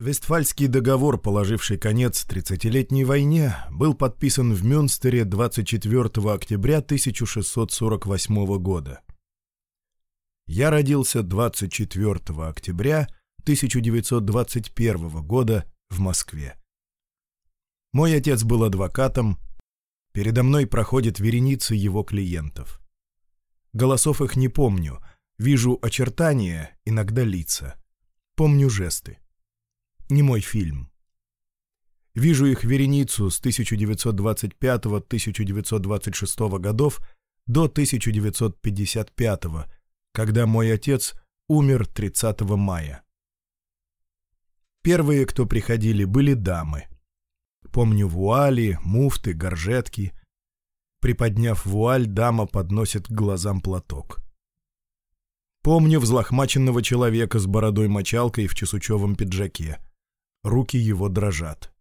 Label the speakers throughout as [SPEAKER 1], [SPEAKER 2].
[SPEAKER 1] Вестфальский договор, положивший конец 30-летней войне, был подписан в Мюнстере 24 октября 1648 года. Я родился 24 октября 1921 года в Москве. Мой отец был адвокатом, передо мной проходит вереница его клиентов. Голосов их не помню, вижу очертания, иногда лица. Помню жесты. Не мой фильм. Вижу их вереницу с 1925-1926 годов до 1955, когда мой отец умер 30 мая. Первые, кто приходили, были дамы. Помню вуали, муфты, горжетки. Приподняв вуаль, дама подносит к глазам платок. Помню взлохмаченного человека с бородой-мочалкой в чесучевом пиджаке — руки его дрожат.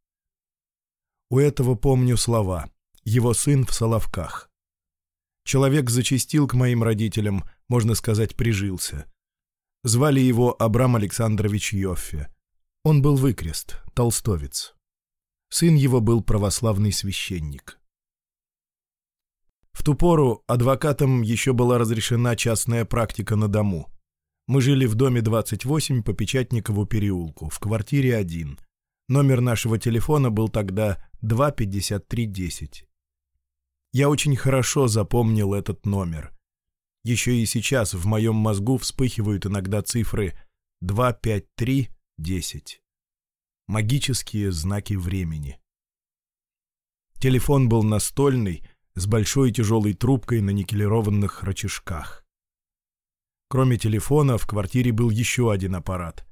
[SPEAKER 1] У этого помню слова. Его сын в Соловках. Человек зачастил к моим родителям, можно сказать, прижился. Звали его Абрам Александрович Йоффе. Он был выкрест, толстовец. Сын его был православный священник. В ту пору адвокатам еще была разрешена частная практика на дому — мы жили в доме 28 по Печатникову переулку, в квартире 1. Номер нашего телефона был тогда 25310. Я очень хорошо запомнил этот номер. Еще и сейчас в моем мозгу вспыхивают иногда цифры 25310. Магические знаки времени. Телефон был настольный, с большой тяжелой трубкой на никелированных рычажках. Кроме телефона в квартире был еще один аппарат.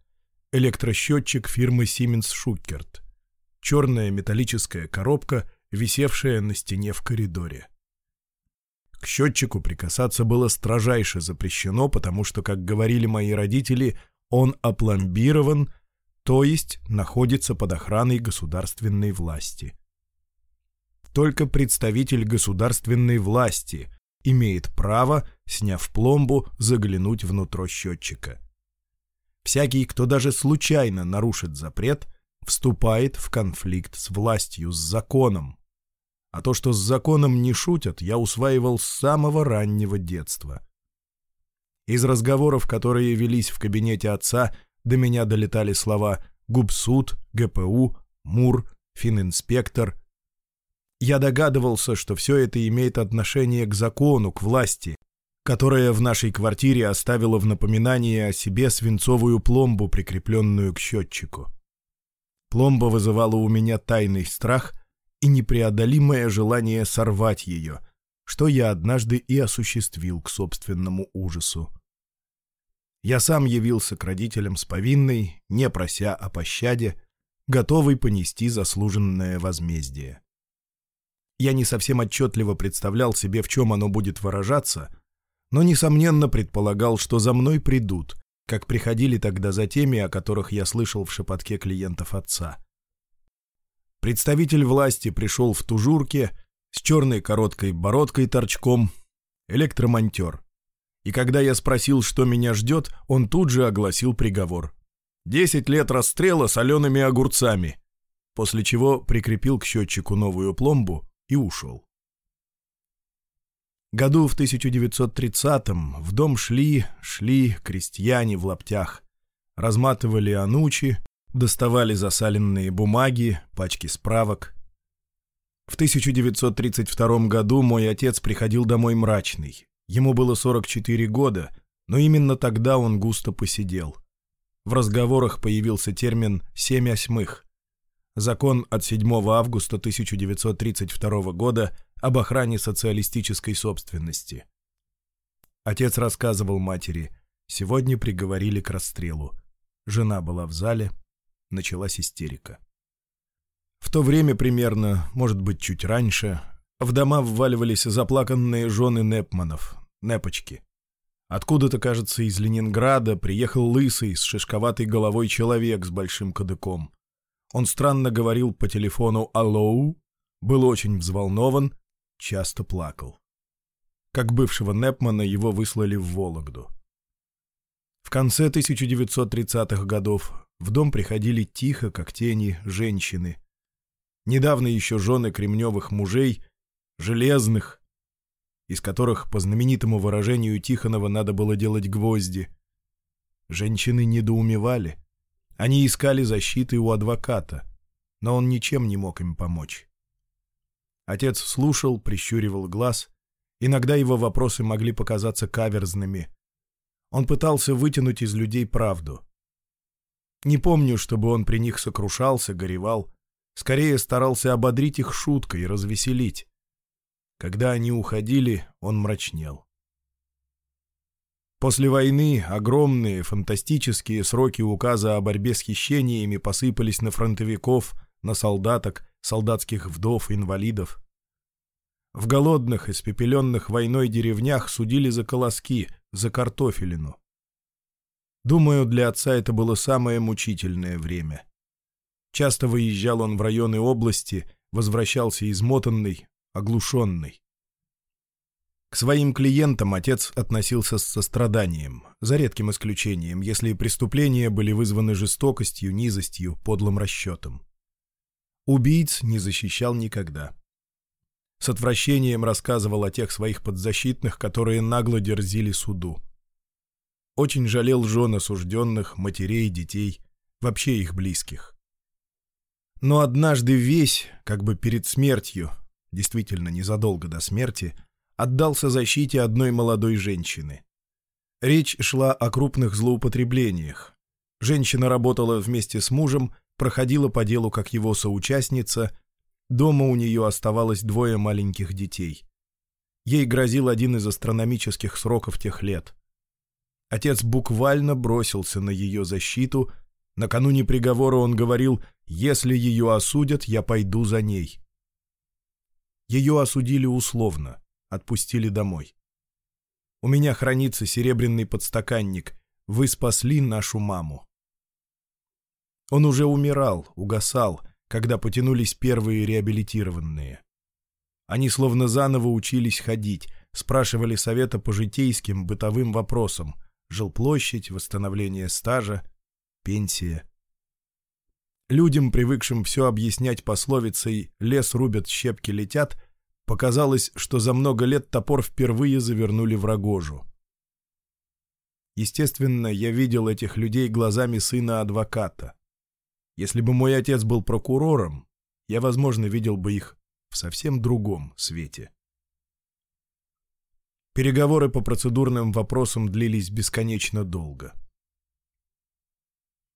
[SPEAKER 1] Электросчетчик фирмы Siemens Schuckert. Черная металлическая коробка, висевшая на стене в коридоре. К счетчику прикасаться было строжайше запрещено, потому что, как говорили мои родители, он опломбирован, то есть находится под охраной государственной власти. Только представитель государственной власти имеет право, сняв пломбу, заглянуть внутрь счетчика. Всякий, кто даже случайно нарушит запрет, вступает в конфликт с властью, с законом. А то, что с законом не шутят, я усваивал с самого раннего детства. Из разговоров, которые велись в кабинете отца, до меня долетали слова «губсуд», «ГПУ», «МУР», «фининспектор», я догадывался, что все это имеет отношение к закону, к власти, которая в нашей квартире оставила в напоминании о себе свинцовую пломбу, прикрепленную к счетчику. Пломба вызывала у меня тайный страх и непреодолимое желание сорвать ее, что я однажды и осуществил к собственному ужасу. Я сам явился к родителям с повинной, не прося о пощаде, готовый понести заслуженное возмездие. Я не совсем отчетливо представлял себе, в чем оно будет выражаться, но, несомненно, предполагал, что за мной придут, как приходили тогда за теми, о которых я слышал в шепотке клиентов отца. Представитель власти пришел в тужурке с черной короткой бородкой торчком, электромонтер. И когда я спросил, что меня ждет, он тут же огласил приговор. «Десять лет расстрела солеными огурцами», после чего прикрепил к счетчику новую пломбу и ушел. Году в 1930-м в дом шли, шли крестьяне в лаптях, разматывали анучи, доставали засаленные бумаги, пачки справок. В 1932 году мой отец приходил домой мрачный. Ему было 44 года, но именно тогда он густо посидел. В разговорах появился термин «семь осьмых», закон от 7 августа 1932 года об охране социалистической собственности. Отец рассказывал матери, сегодня приговорили к расстрелу. Жена была в зале, началась истерика. В то время примерно, может быть, чуть раньше, в дома вваливались заплаканные жены Непманов, Непочки. Откуда-то, кажется, из Ленинграда приехал лысый, с шишковатой головой человек с большим кадыком. Он странно говорил по телефону «Аллоу», был очень взволнован, часто плакал. Как бывшего Непмана его выслали в Вологду. В конце 1930-х годов в дом приходили тихо, как тени, женщины. Недавно еще жены кремневых мужей, железных, из которых, по знаменитому выражению Тихонова, надо было делать гвозди. Женщины недоумевали — они искали защиты у адвоката, но он ничем не мог им помочь. Отец слушал, прищуривал глаз. Иногда его вопросы могли показаться каверзными. Он пытался вытянуть из людей правду. Не помню, чтобы он при них сокрушался, горевал. Скорее старался ободрить их шуткой, и развеселить. Когда они уходили, он мрачнел. После войны огромные фантастические сроки указа о борьбе с хищениями посыпались на фронтовиков, на солдаток, солдатских вдов, инвалидов. В голодных, испепеленных войной деревнях судили за колоски, за картофелину. Думаю, для отца это было самое мучительное время. Часто выезжал он в районы области, возвращался измотанный, оглушенный. К своим клиентам отец относился с состраданием, за редким исключением, если преступления были вызваны жестокостью, низостью, подлым расчетом. Убийц не защищал никогда. С отвращением рассказывал о тех своих подзащитных, которые нагло дерзили суду. Очень жалел жен осужденных, матерей, детей, вообще их близких. Но однажды весь, как бы перед смертью, действительно незадолго до смерти, — отдался защите одной молодой женщины. Речь шла о крупных злоупотреблениях. Женщина работала вместе с мужем, проходила по делу как его соучастница, дома у нее оставалось двое маленьких детей. Ей грозил один из астрономических сроков тех лет. Отец буквально бросился на ее защиту, накануне приговора он говорил «Если ее осудят, я пойду за ней». Ее осудили условно – отпустили домой. У меня хранится серебряный подстаканник. Вы спасли нашу маму. Он уже умирал, угасал, когда потянулись первые реабилитированные. Они словно заново учились ходить, спрашивали совета по житейским бытовым вопросам — жилплощадь, восстановление стажа, пенсия. Людям, привыкшим все объяснять пословицей «лес рубят, щепки летят», Показалось, что за много лет топор впервые завернули в рогожу. Естественно, я видел этих людей глазами сына адвоката. Если бы мой отец был прокурором, я, возможно, видел бы их в совсем другом свете. Переговоры по процедурным вопросам длились бесконечно долго.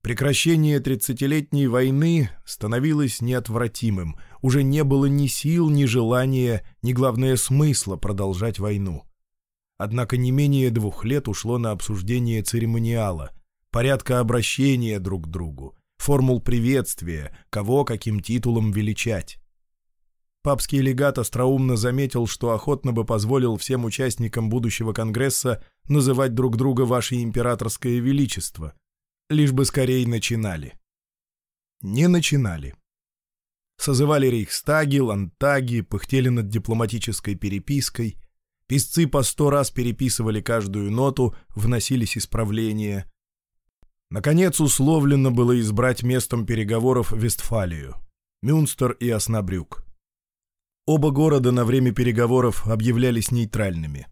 [SPEAKER 1] Прекращение тридцатилетней войны становилось неотвратимым, уже не было ни сил, ни желания, ни, главное, смысла продолжать войну. Однако не менее двух лет ушло на обсуждение церемониала, порядка обращения друг к другу, формул приветствия, кого каким титулом величать. Папский легат остроумно заметил, что охотно бы позволил всем участникам будущего Конгресса называть друг друга «Ваше Императорское Величество», лишь бы скорее начинали. Не начинали. Созывали рейхстаги, лантаги, пыхтели над дипломатической перепиской, писцы по сто раз переписывали каждую ноту, вносились исправления. Наконец условлено было избрать местом переговоров Вестфалию, Мюнстер и Оснабрюк. Оба города на время переговоров объявлялись нейтральными.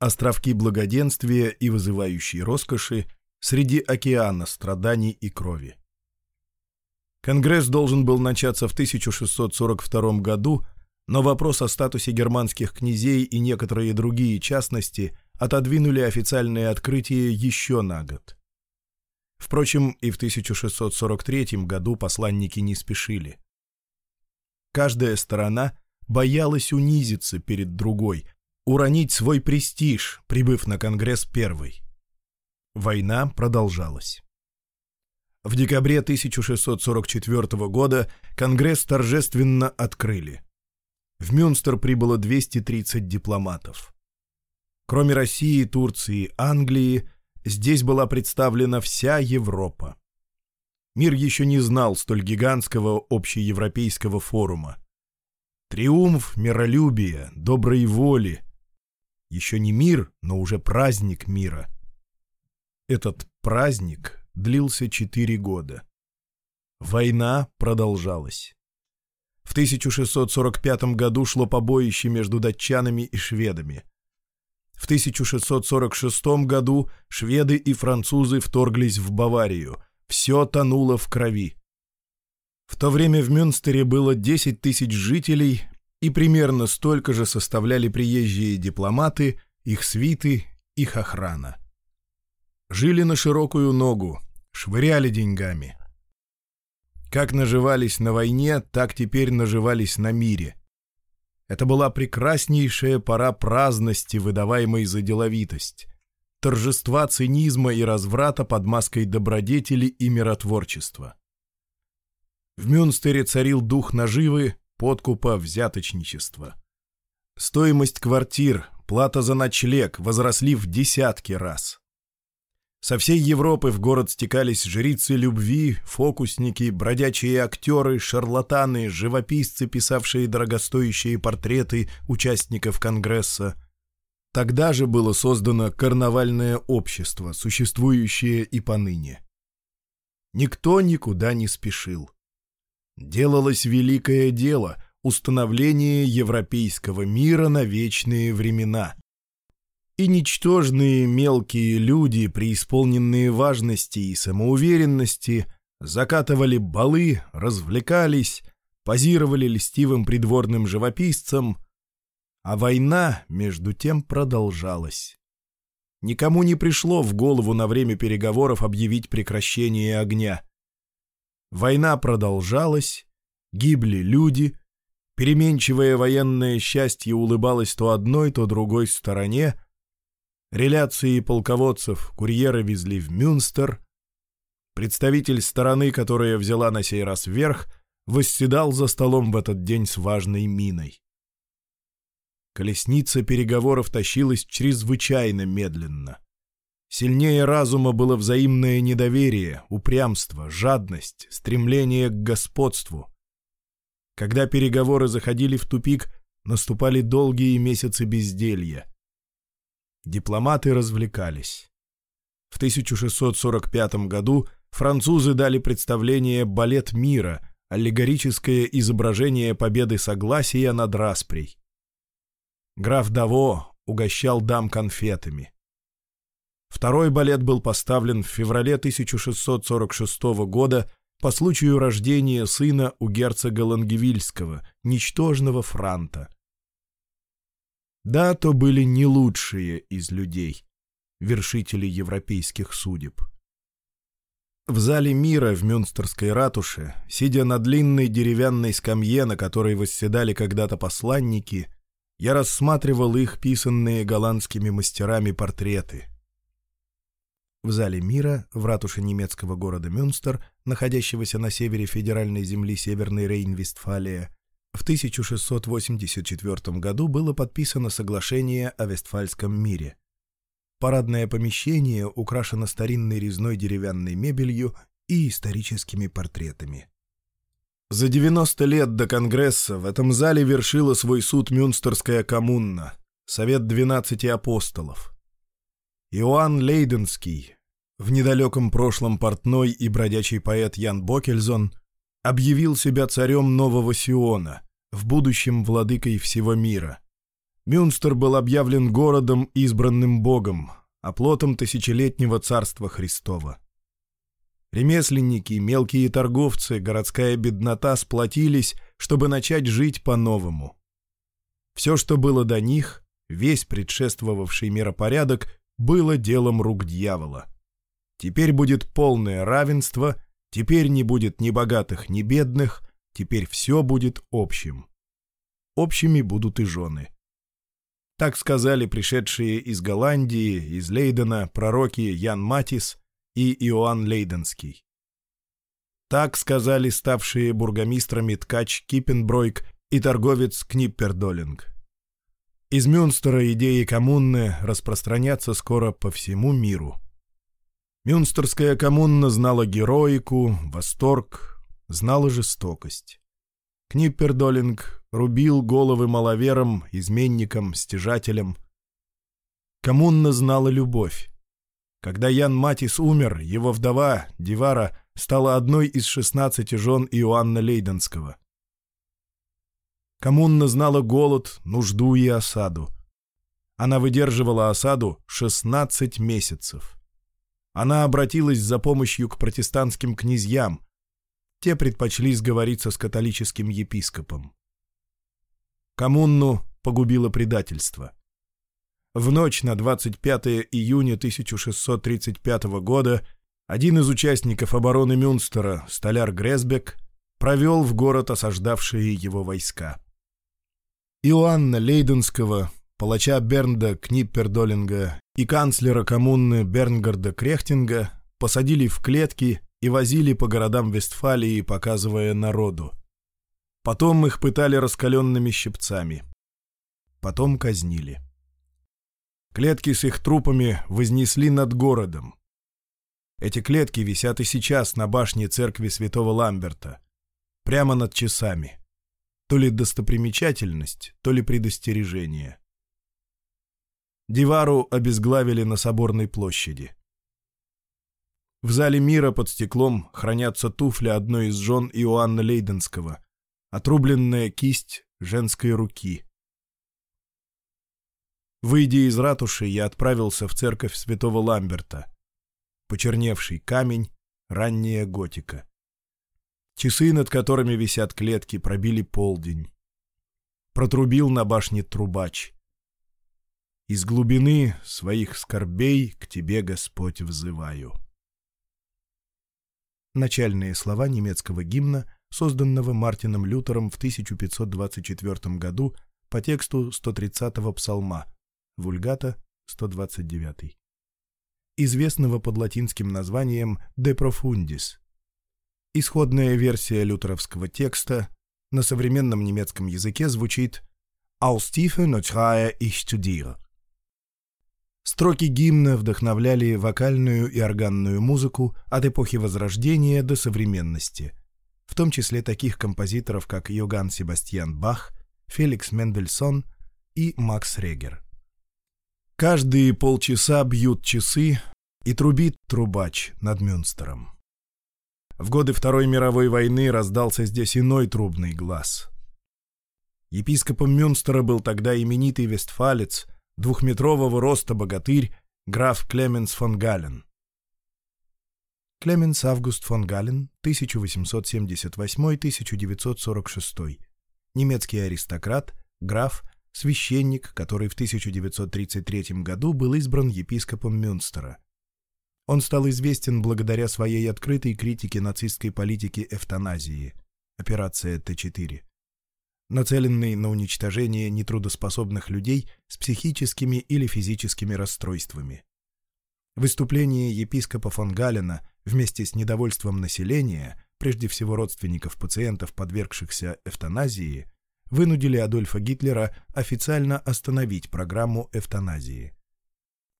[SPEAKER 1] Островки благоденствия и вызывающей роскоши – среди океана страданий и крови. Конгресс должен был начаться в 1642 году, но вопрос о статусе германских князей и некоторые другие частности отодвинули официальное открытие еще на год. Впрочем, и в 1643 году посланники не спешили. Каждая сторона боялась унизиться перед другой, уронить свой престиж, прибыв на Конгресс первой. Война продолжалась. В декабре 1644 года Конгресс торжественно открыли. В Мюнстер прибыло 230 дипломатов. Кроме России, Турции, Англии, здесь была представлена вся Европа. Мир еще не знал столь гигантского общеевропейского форума. Триумф миролюбия, доброй воли. Еще не мир, но уже праздник мира – этот праздник длился четыре года. Война продолжалась. В 1645 году шло побоище между датчанами и шведами. В 1646 году шведы и французы вторглись в Баварию. Все тонуло в крови. В то время в Мюнстере было 10 тысяч жителей, и примерно столько же составляли приезжие дипломаты, их свиты, их охрана. Жили на широкую ногу, швыряли деньгами. Как наживались на войне, так теперь наживались на мире. Это была прекраснейшая пора праздности, выдаваемой за деловитость, торжества цинизма и разврата под маской добродетели и миротворчества. В Мюнстере царил дух наживы, подкупа, взяточничества. Стоимость квартир, плата за ночлег возросли в десятки раз – со всей Европы в город стекались жрицы любви, фокусники, бродячие актеры, шарлатаны, живописцы, писавшие дорогостоящие портреты участников Конгресса. Тогда же было создано карнавальное общество, существующее и поныне. Никто никуда не спешил. Делалось великое дело — установление европейского мира на вечные времена и ничтожные мелкие люди, преисполненные важности и самоуверенности, закатывали балы, развлекались, позировали льстивым придворным живописцам, а война, между тем, продолжалась. Никому не пришло в голову на время переговоров объявить прекращение огня. Война продолжалась, гибли люди, переменчивое военное счастье улыбалось то одной, то другой стороне — реляции полководцев, курьеры везли в Мюнстер. Представитель стороны, которая взяла на сей раз верх, восседал за столом в этот день с важной миной. Колесница переговоров тащилась чрезвычайно медленно. Сильнее разума было взаимное недоверие, упрямство, жадность, стремление к господству. Когда переговоры заходили в тупик, наступали долгие месяцы безделья — Дипломаты развлекались. В 1645 году французы дали представление «Балет мира», аллегорическое изображение победы согласия над расприй. Граф Даво угощал дам конфетами. Второй балет был поставлен в феврале 1646 года по случаю рождения сына у герцога Лангевильского, ничтожного франта. Да, то были не лучшие из людей, вершители европейских судеб. В зале мира в Мюнстерской ратуше, сидя на длинной деревянной скамье, на которой восседали когда-то посланники, я рассматривал их писанные голландскими мастерами портреты. В зале мира, в ратуше немецкого города Мюнстер, находящегося на севере федеральной земли Северной Рейн-Вестфалия, в 1684 году было подписано соглашение о Вестфальском мире. Парадное помещение украшено старинной резной деревянной мебелью и историческими портретами. За 90 лет до Конгресса в этом зале вершила свой суд Мюнстерская коммуна, Совет 12 апостолов. Иоанн Лейденский, в недалеком прошлом портной и бродячий поэт Ян Бокельзон, объявил себя царем Нового Сиона, в будущем владыкой всего мира. Мюнстер был объявлен городом, избранным Богом, оплотом а тысячелетнего царства Христова. Ремесленники, мелкие торговцы, городская беднота сплотились, чтобы начать жить по-новому. Все, что было до них, весь предшествовавший миропорядок, было делом рук дьявола. Теперь будет полное равенство, теперь не будет ни богатых, ни бедных – Теперь все будет общим. Общими будут и жены. Так сказали пришедшие из Голландии, из Лейдена пророки Ян Матис и Иоанн Лейденский. Так сказали ставшие бургомистрами ткач Киппенбройк и торговец Книппердолинг. Из Мюнстера идеи коммуны распространятся скоро по всему миру. Мюнстерская коммуна знала героику, восторг, знала жестокость. Книппердолинг рубил головы маловерам, изменникам, стяжателям. Комунна знала любовь. Когда Ян Матис умер, его вдова, Дивара, стала одной из шестнадцати жен Иоанна Лейденского. Комунна знала голод, нужду и осаду. Она выдерживала осаду 16 месяцев. Она обратилась за помощью к протестантским князьям, те предпочли сговориться с католическим епископом. Коммунну погубило предательство. В ночь на 25 июня 1635 года один из участников обороны Мюнстера, столяр Гресбек, провел в город осаждавшие его войска. Иоанна Лейденского, палача Бернда Книппердолинга и канцлера коммуны Бернгарда Крехтинга посадили в клетки и возили по городам Вестфалии, показывая народу. Потом их пытали раскаленными щипцами. Потом казнили. Клетки с их трупами вознесли над городом. Эти клетки висят и сейчас на башне церкви святого Ламберта, прямо над часами. То ли достопримечательность, то ли предостережение. Дивару обезглавили на соборной площади. В зале мира под стеклом хранятся туфли одной из жен Иоанна Лейденского, отрубленная кисть женской руки. Выйдя из ратуши, я отправился в церковь святого Ламберта. Почерневший камень, ранняя готика. Часы, над которыми висят клетки, пробили полдень. Протрубил на башне трубач. Из глубины своих скорбей к тебе, Господь, взываю начальные слова немецкого гимна, созданного Мартином Лютером в 1524 году по тексту 130-го псалма, вульгата 129 известного под латинским названием «De profundis». Исходная версия лютеровского текста на современном немецком языке звучит «Aus tiefe Neutrae ich studiere» Строки гимна вдохновляли вокальную и органную музыку от эпохи Возрождения до современности, в том числе таких композиторов, как Йоганн Себастьян Бах, Феликс Мендельсон и Макс Регер. Каждые полчаса бьют часы и трубит трубач над Мюнстером. В годы Второй мировой войны раздался здесь иной трубный глаз. Епископом Мюнстера был тогда именитый вестфалец – двухметрового роста богатырь граф Клеменс фон Галлен. Клеменс Август фон Галлен 1878-1946. Немецкий аристократ, граф, священник, который в 1933 году был избран епископом Мюнстера. Он стал известен благодаря своей открытой критике нацистской политики эвтаназии, операция Т-4 нацеленный на уничтожение нетрудоспособных людей с психическими или физическими расстройствами. Выступление епископа фон Галина вместе с недовольством населения, прежде всего родственников пациентов, подвергшихся эвтаназии, вынудили Адольфа Гитлера официально остановить программу эвтаназии.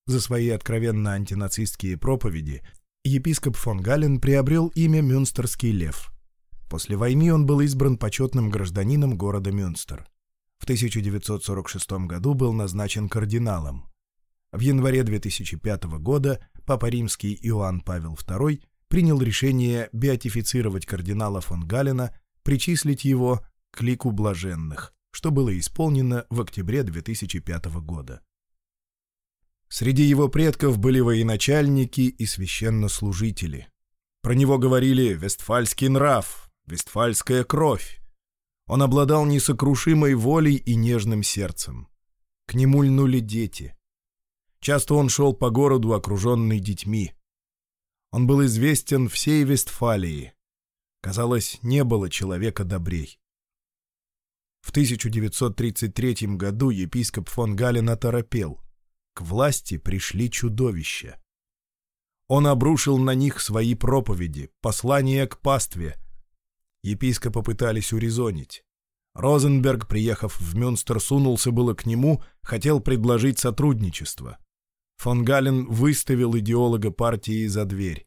[SPEAKER 1] За свои откровенно антинацистские проповеди епископ фон Гален приобрел имя «Мюнстерский лев», После войны он был избран почетным гражданином города Мюнстер. В 1946 году был назначен кардиналом. В январе 2005 года Папа Римский Иоанн Павел II принял решение беатифицировать кардинала фон Галина, причислить его к лику блаженных, что было исполнено в октябре 2005 года. Среди его предков были военачальники и священнослужители. Про него говорили «Вестфальский нрав», Вестфальская кровь. Он обладал несокрушимой волей и нежным сердцем. К нему льнули дети. Часто он шел по городу, окруженный детьми. Он был известен всей Вестфалии. Казалось, не было человека добрей. В 1933 году епископ фон Гален оторопел. К власти пришли чудовища. Он обрушил на них свои проповеди, послания к пастве — Епископа пытались урезонить. Розенберг, приехав в Мюнстер, сунулся было к нему, хотел предложить сотрудничество. Фон Гален выставил идеолога партии за дверь.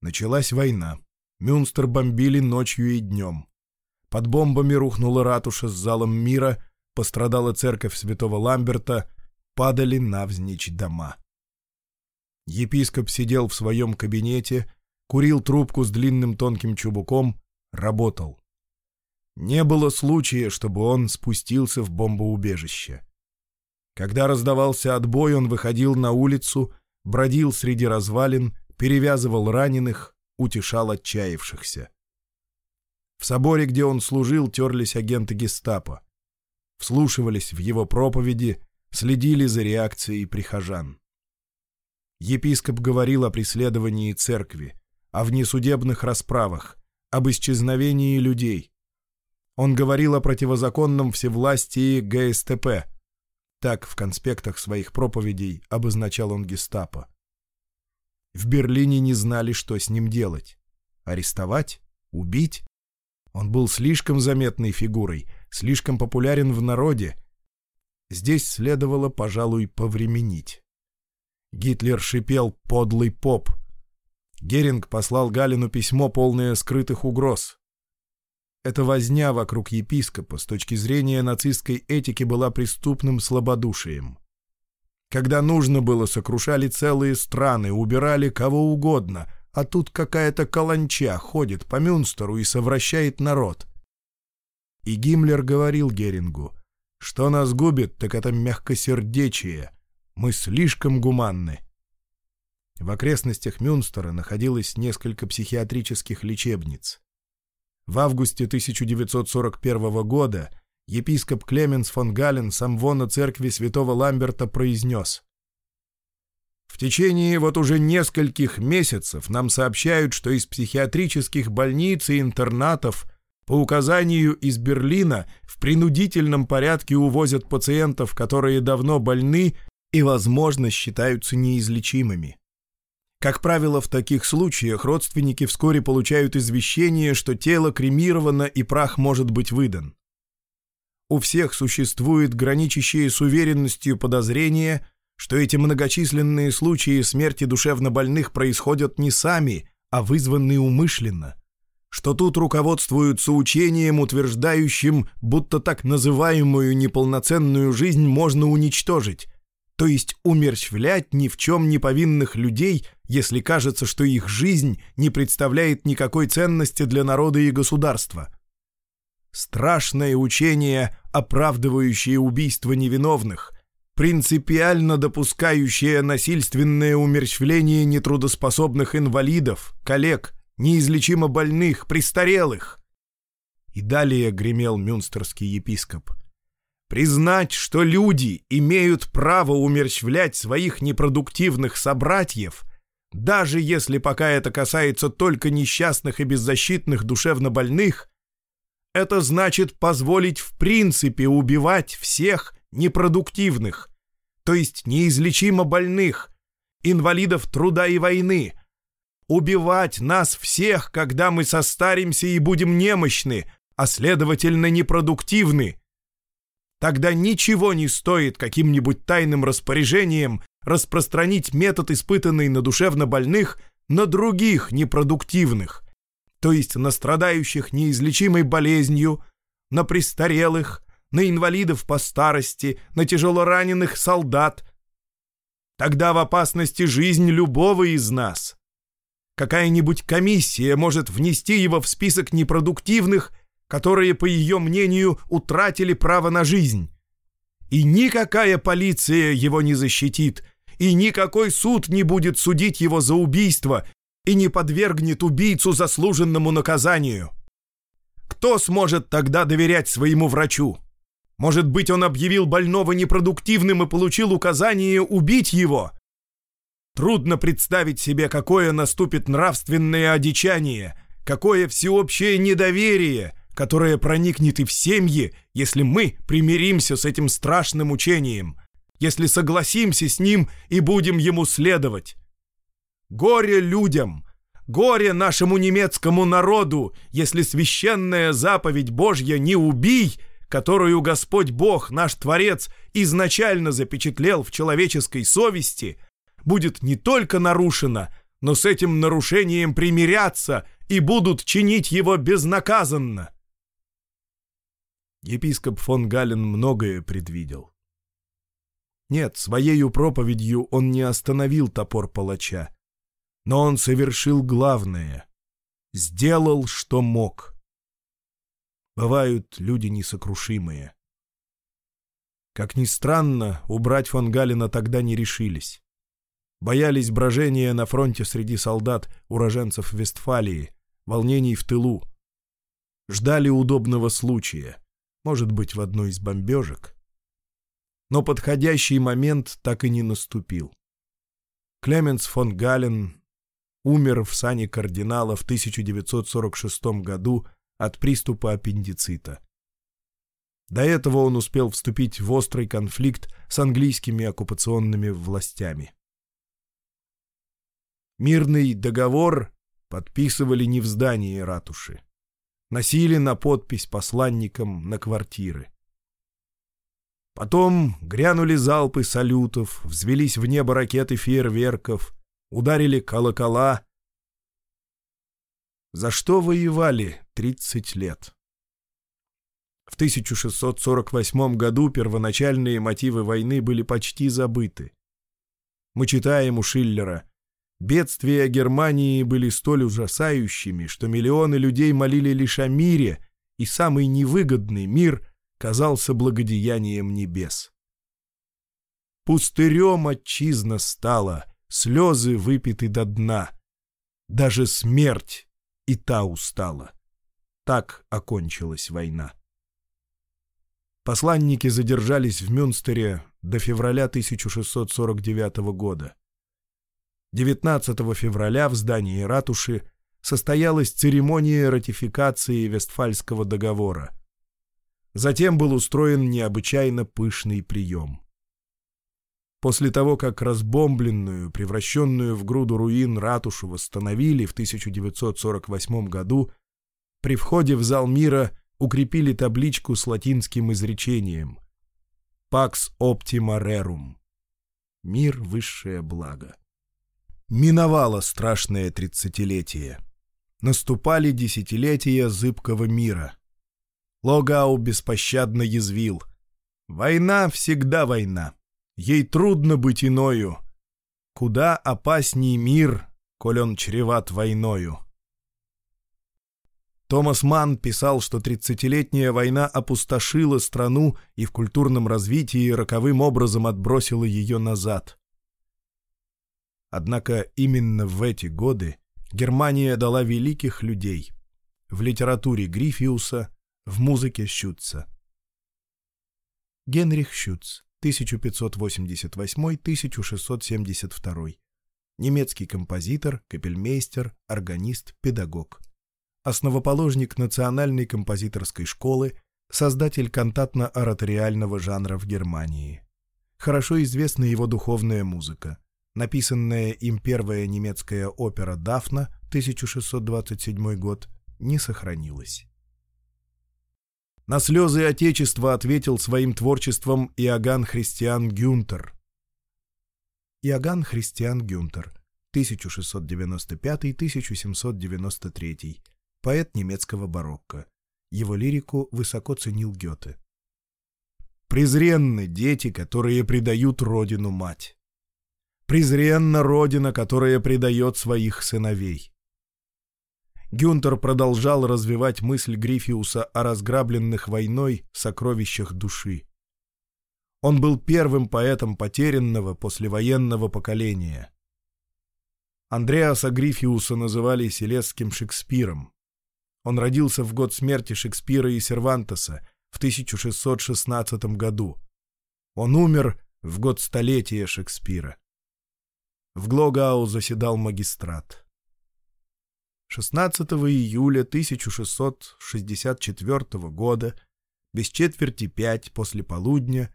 [SPEAKER 1] Началась война. Мюнстер бомбили ночью и днем. Под бомбами рухнула ратуша с залом мира, пострадала церковь святого Ламберта, падали навзничь дома. Епископ сидел в своем кабинете, курил трубку с длинным тонким чубуком, работал. Не было случая, чтобы он спустился в бомбоубежище. Когда раздавался отбой, он выходил на улицу, бродил среди развалин, перевязывал раненых, утешал отчаявшихся. В соборе, где он служил, терлись агенты гестапо. Вслушивались в его проповеди, следили за реакцией прихожан. Епископ говорил о преследовании церкви, о внесудебных расправах, об исчезновении людей. Он говорил о противозаконном всевластии ГСТП. Так в конспектах своих проповедей обозначал он гестапо. В Берлине не знали, что с ним делать. Арестовать? Убить? Он был слишком заметной фигурой, слишком популярен в народе. Здесь следовало, пожалуй, повременить. Гитлер шипел «подлый поп», Геринг послал Галину письмо, полное скрытых угроз. Эта возня вокруг епископа с точки зрения нацистской этики была преступным слабодушием. Когда нужно было, сокрушали целые страны, убирали кого угодно, а тут какая-то каланча ходит по Мюнстеру и совращает народ. И Гиммлер говорил Герингу, что нас губит, так это мягкосердечие, мы слишком гуманны. В окрестностях Мюнстера находилось несколько психиатрических лечебниц. В августе 1941 года епископ Клеменс фон Гален самвона церкви святого Ламберта произнес в течение вот уже нескольких месяцев нам сообщают, что из психиатрических больниц и интернатов по указанию из Берлина в принудительном порядке увозят пациентов, которые давно больны и, возможно, считаются неизлечимыми. Как правило, в таких случаях родственники вскоре получают извещение, что тело кремировано и прах может быть выдан. У всех существует граничащее с уверенностью подозрение, что эти многочисленные случаи смерти душевнобольных происходят не сами, а вызваны умышленно, что тут руководствуются учением, утверждающим, будто так называемую неполноценную жизнь можно уничтожить, то есть умерщвлять ни в чем не повинных людей – если кажется, что их жизнь не представляет никакой ценности для народа и государства. Страшное учение, оправдывающее убийство невиновных, принципиально допускающее насильственное умерщвление нетрудоспособных инвалидов, коллег, неизлечимо больных, престарелых. И далее гремел мюнстерский епископ – Признать, что люди имеют право умерщвлять своих непродуктивных собратьев, даже если пока это касается только несчастных и беззащитных душевно больных, это значит позволить в принципе убивать всех непродуктивных, то есть неизлечимо больных, инвалидов труда и войны, убивать нас всех, когда мы состаримся и будем немощны, а следовательно непродуктивны. Тогда ничего не стоит каким-нибудь тайным распоряжением распространить метод, испытанный на душевно больных, на других непродуктивных, то есть на страдающих неизлечимой болезнью, на престарелых, на инвалидов по старости, на тяжелораненых солдат. Тогда в опасности жизнь любого из нас. Какая-нибудь комиссия может внести его в список непродуктивных, которые, по ее мнению, утратили право на жизнь. И никакая полиция его не защитит, и никакой суд не будет судить его за убийство и не подвергнет убийцу заслуженному наказанию. Кто сможет тогда доверять своему врачу? Может быть, он объявил больного непродуктивным и получил указание убить его? Трудно представить себе, какое наступит нравственное одичание, какое всеобщее недоверие, которое проникнет и в семьи, если мы примиримся с этим страшным учением – если согласимся с ним и будем ему следовать. Горе людям, горе нашему немецкому народу, если священная заповедь Божья «не убий», которую Господь Бог, наш Творец, изначально запечатлел в человеческой совести, будет не только нарушена, но с этим нарушением примирятся и будут чинить его безнаказанно. Епископ фон Галлен многое предвидел. Нет, своею проповедью он не остановил топор палача. Но он совершил главное. Сделал, что мог. Бывают люди несокрушимые. Как ни странно, убрать фон Галина тогда не решились. Боялись брожения на фронте среди солдат, уроженцев Вестфалии, волнений в тылу. Ждали удобного случая, может быть, в одной из бомбежек но подходящий момент так и не наступил. Клеменс фон Гален умер в сане кардинала в 1946 году от приступа аппендицита. До этого он успел вступить в острый конфликт с английскими оккупационными властями. Мирный договор подписывали не в здании ратуши. Носили на подпись посланникам на квартиры. Потом грянули залпы салютов, взвелись в небо ракеты фейерверков, ударили колокола. За что воевали 30 лет? В 1648 году первоначальные мотивы войны были почти забыты. Мы читаем у Шиллера «Бедствия Германии были столь ужасающими, что миллионы людей молили лишь о мире, и самый невыгодный мир — казался благодеянием небес. Пустырем отчизна стала, слезы выпиты до дна. Даже смерть и та устала. Так окончилась война. Посланники задержались в Мюнстере до февраля 1649 года. 19 февраля в здании ратуши состоялась церемония ратификации Вестфальского договора — Затем был устроен необычайно пышный прием. После того, как разбомбленную, превращенную в груду руин ратушу восстановили в 1948 году, при входе в зал мира укрепили табличку с латинским изречением «Pax optima rerum» — «Мир — высшее благо». Миновало страшное тридцатилетие. Наступали десятилетия зыбкого мира — Логау беспощадно язвил. «Война всегда война. Ей трудно быть иною. Куда опасней мир, коль он чреват войною». Томас Манн писал, что 30-летняя война опустошила страну и в культурном развитии роковым образом отбросила ее назад. Однако именно в эти годы Германия дала великих людей. В литературе Грифиуса, в музыке Щутца. Генрих Щутц, 1588-1672. Немецкий композитор, капельмейстер, органист, педагог. Основоположник национальной композиторской школы, создатель кантатно-ораториального жанра в Германии. Хорошо известна его духовная музыка. Написанная им первая немецкая опера «Дафна» 1627 год не сохранилась. На слезы Отечества ответил своим творчеством Иоганн Христиан Гюнтер. Иоганн Христиан Гюнтер, 1695-1793, поэт немецкого барокко. Его лирику высоко ценил Гёте. Презренны дети, которые предают родину мать. Презренна родина, которая предает своих сыновей. Гюнтер продолжал развивать мысль Грифиуса о разграбленных войной сокровищах души. Он был первым поэтом потерянного послевоенного поколения. Андреаса Грифиуса называли селесским Шекспиром. Он родился в год смерти Шекспира и Сервантеса в 1616 году. Он умер в год столетия Шекспира. В Глогау заседал магистрат. 16 июля 1664 года, без четверти пять после полудня,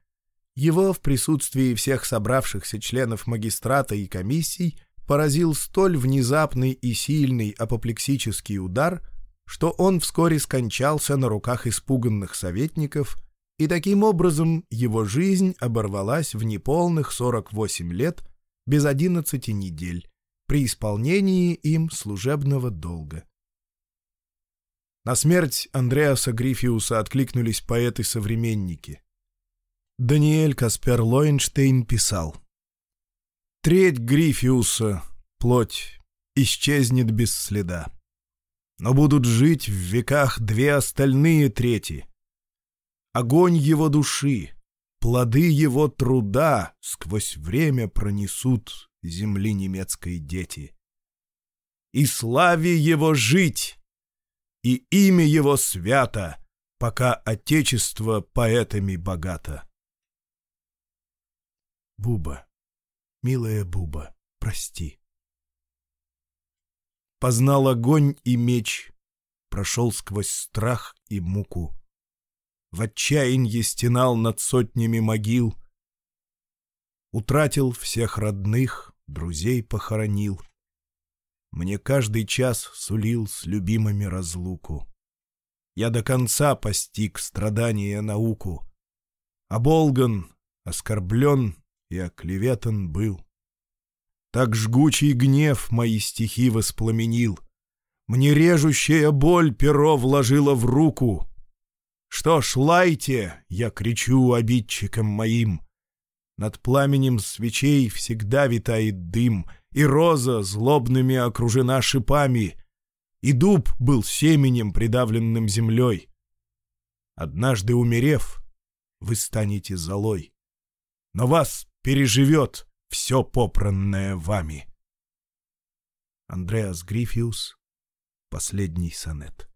[SPEAKER 1] его в присутствии всех собравшихся членов магистрата и комиссий поразил столь внезапный и сильный апоплексический удар, что он вскоре скончался на руках испуганных советников, и таким образом его жизнь оборвалась в неполных 48 лет без 11 недель, при исполнении им служебного долга. На смерть Андреаса Грифиуса откликнулись поэты-современники. Даниэль Каспер Лоинштейн писал «Треть Грифиуса, плоть, исчезнет без следа, но будут жить в веках две остальные трети. Огонь его души, плоды его труда сквозь время пронесут земли немецкой дети. И славе его жить, и имя его свято, пока отечество поэтами богато. Буба, милая Буба, прости. Познал огонь и меч, прошел сквозь страх и муку. В отчаянье стенал над сотнями могил — утратил всех родных, друзей похоронил. Мне каждый час сулил с любимыми разлуку. Я до конца постиг страдания науку. Оболган, оскорблен и оклеветан был. Так жгучий гнев мои стихи воспламенил. Мне режущая боль перо вложила в руку. Что ж, лайте, я кричу обидчикам моим, над пламенем свечей всегда витает дым, и роза злобными окружена шипами, и дуб был семенем, придавленным землей. Однажды умерев, вы станете золой, но вас переживет все попранное вами. Андреас Грифиус. Последний сонет.